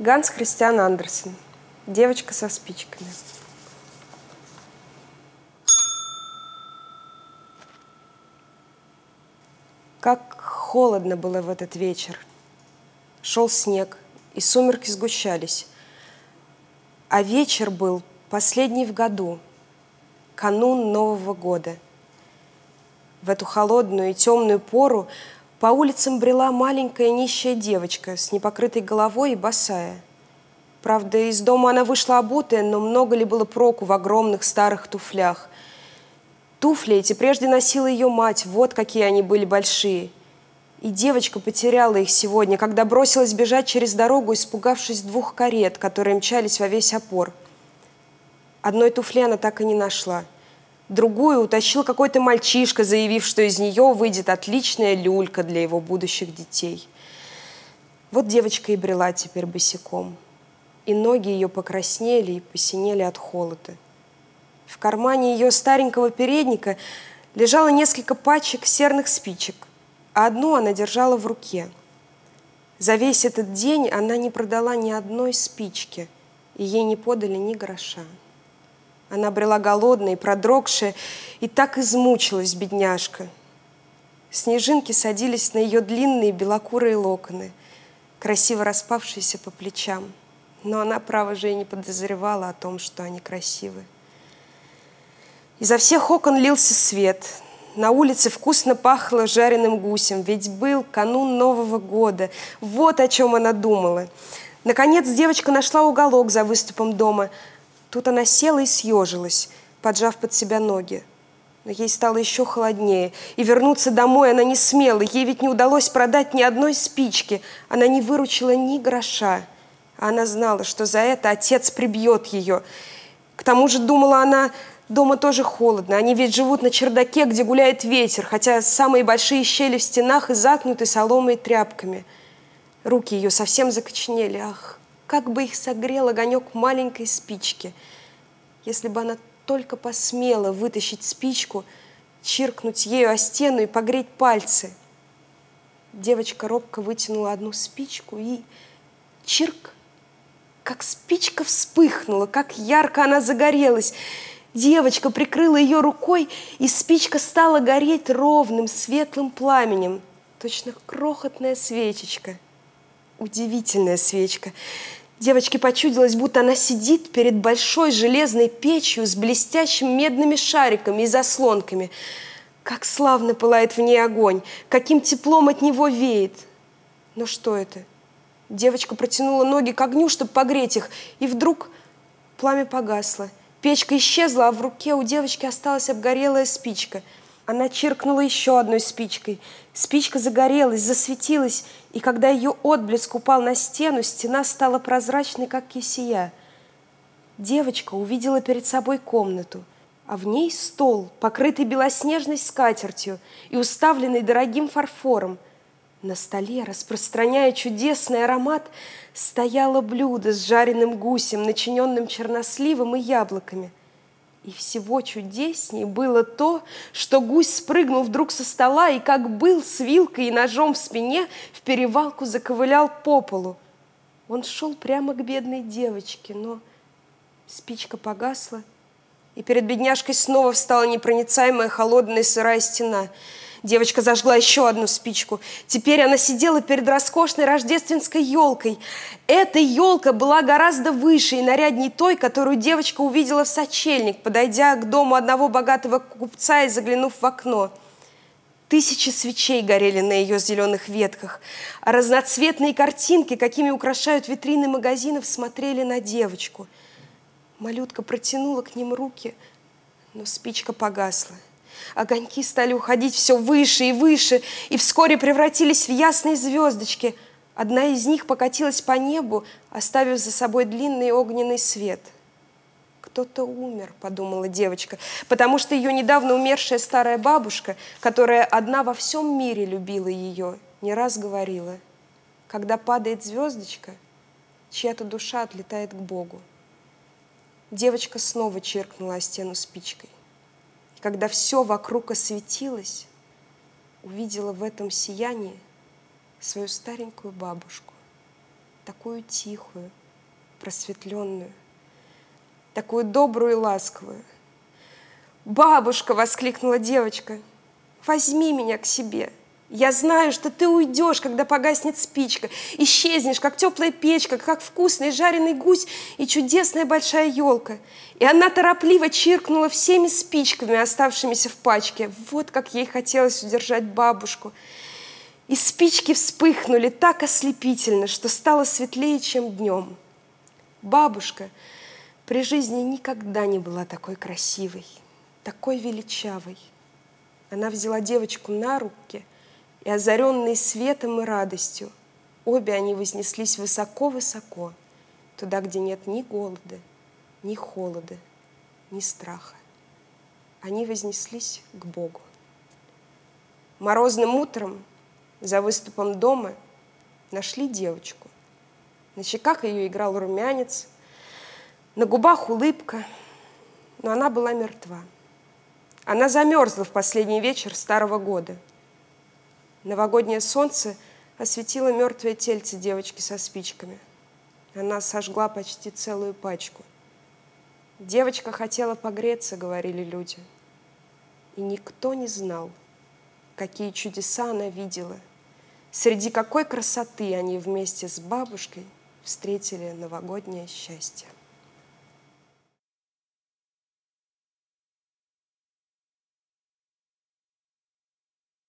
Ганс Христиан Андерсен. Девочка со спичками. Как холодно было в этот вечер. Шел снег, и сумерки сгущались. А вечер был последний в году, канун Нового года. В эту холодную и темную пору по улицам брела маленькая нищая девочка с непокрытой головой и босая. Правда, из дома она вышла обутая, но много ли было проку в огромных старых туфлях? Туфли эти прежде носила ее мать, вот какие они были большие. И девочка потеряла их сегодня, когда бросилась бежать через дорогу, испугавшись двух карет, которые мчались во весь опор. Одной туфли она так и не нашла – Другую утащил какой-то мальчишка, заявив, что из нее выйдет отличная люлька для его будущих детей. Вот девочка и брела теперь босиком. И ноги ее покраснели и посинели от холода. В кармане ее старенького передника лежало несколько пачек серных спичек, а одну она держала в руке. За весь этот день она не продала ни одной спички, и ей не подали ни гроша. Она брела голодная и продрогшая, и так измучилась бедняжка. Снежинки садились на ее длинные белокурые локоны, красиво распавшиеся по плечам. Но она, право же, и не подозревала о том, что они красивы. Изо всех окон лился свет. На улице вкусно пахло жареным гусем, ведь был канун Нового года. Вот о чем она думала. Наконец девочка нашла уголок за выступом дома – Тут она села и съежилась, поджав под себя ноги. Но ей стало еще холоднее, и вернуться домой она не смела. Ей ведь не удалось продать ни одной спички. Она не выручила ни гроша. А она знала, что за это отец прибьет ее. К тому же, думала она, дома тоже холодно. Они ведь живут на чердаке, где гуляет ветер, хотя самые большие щели в стенах и заткнуты соломой и тряпками. Руки ее совсем закоченели. Ах, как бы их согрел огонек маленькой спички. Если бы она только посмела вытащить спичку, чиркнуть ею о стену и погреть пальцы. Девочка робко вытянула одну спичку и чирк, как спичка вспыхнула, как ярко она загорелась. Девочка прикрыла ее рукой, и спичка стала гореть ровным светлым пламенем, точно крохотная свечечка. Удивительная свечка. Девочке почудилось, будто она сидит перед большой железной печью с блестящими медными шариками и заслонками. Как славно пылает в ней огонь, каким теплом от него веет. Но что это? Девочка протянула ноги к огню, чтобы погреть их, и вдруг пламя погасло. Печка исчезла, а в руке у девочки осталась обгорелая спичка – она чиркнула еще одной спичкой. Спичка загорелась, засветилась, и когда ее отблеск упал на стену, стена стала прозрачной, как кисия. Девочка увидела перед собой комнату, а в ней стол, покрытый белоснежной скатертью и уставленный дорогим фарфором. На столе, распространяя чудесный аромат, стояло блюдо с жареным гусем, начиненным черносливом и яблоками – и всего чудеснее было то, что гусь спрыгнул вдруг со стола и, как был, с вилкой и ножом в спине, в перевалку заковылял по полу. Он шел прямо к бедной девочке, но спичка погасла, и перед бедняжкой снова встала непроницаемая холодная сырая стена – Девочка зажгла еще одну спичку. Теперь она сидела перед роскошной рождественской елкой. Эта елка была гораздо выше и нарядней той, которую девочка увидела в сочельник, подойдя к дому одного богатого купца и заглянув в окно. Тысячи свечей горели на ее зеленых ветках, а разноцветные картинки, какими украшают витрины магазинов, смотрели на девочку. Малютка протянула к ним руки, но спичка погасла. Огоньки стали уходить все выше и выше, и вскоре превратились в ясные звездочки. Одна из них покатилась по небу, оставив за собой длинный огненный свет. «Кто-то умер», — подумала девочка, потому что ее недавно умершая старая бабушка, которая одна во всем мире любила ее, не раз говорила, «Когда падает звездочка, чья-то душа отлетает к Богу». Девочка снова чиркнула о стену спичкой. И когда все вокруг осветилось, увидела в этом сиянии свою старенькую бабушку. такую тихую, просветленную, такую добрую и ласковую. «Бабушка!» — воскликнула девочка. «Возьми меня к себе!» Я знаю, что ты уйдешь, когда погаснет спичка, исчезнешь, как теплая печка, как вкусный жареный гусь и чудесная большая елка. И она торопливо чиркнула всеми спичками, оставшимися в пачке. Вот как ей хотелось удержать бабушку. И спички вспыхнули так ослепительно, что стало светлее, чем днем. Бабушка при жизни никогда не была такой красивой, такой величавой. Она взяла девочку на руки – и озаренные светом и радостью, обе они вознеслись высоко-высоко, туда, где нет ни голода, ни холода, ни страха. Они вознеслись к Богу. Морозным утром за выступом дома нашли девочку. На щеках ее играл румянец, на губах улыбка, но она была мертва. Она замерзла в последний вечер старого года – Новогоднее солнце осветило мертвое тельце девочки со спичками. Она сожгла почти целую пачку. Девочка хотела погреться, говорили люди. И никто не знал, какие чудеса она видела, среди какой красоты они вместе с бабушкой встретили новогоднее счастье.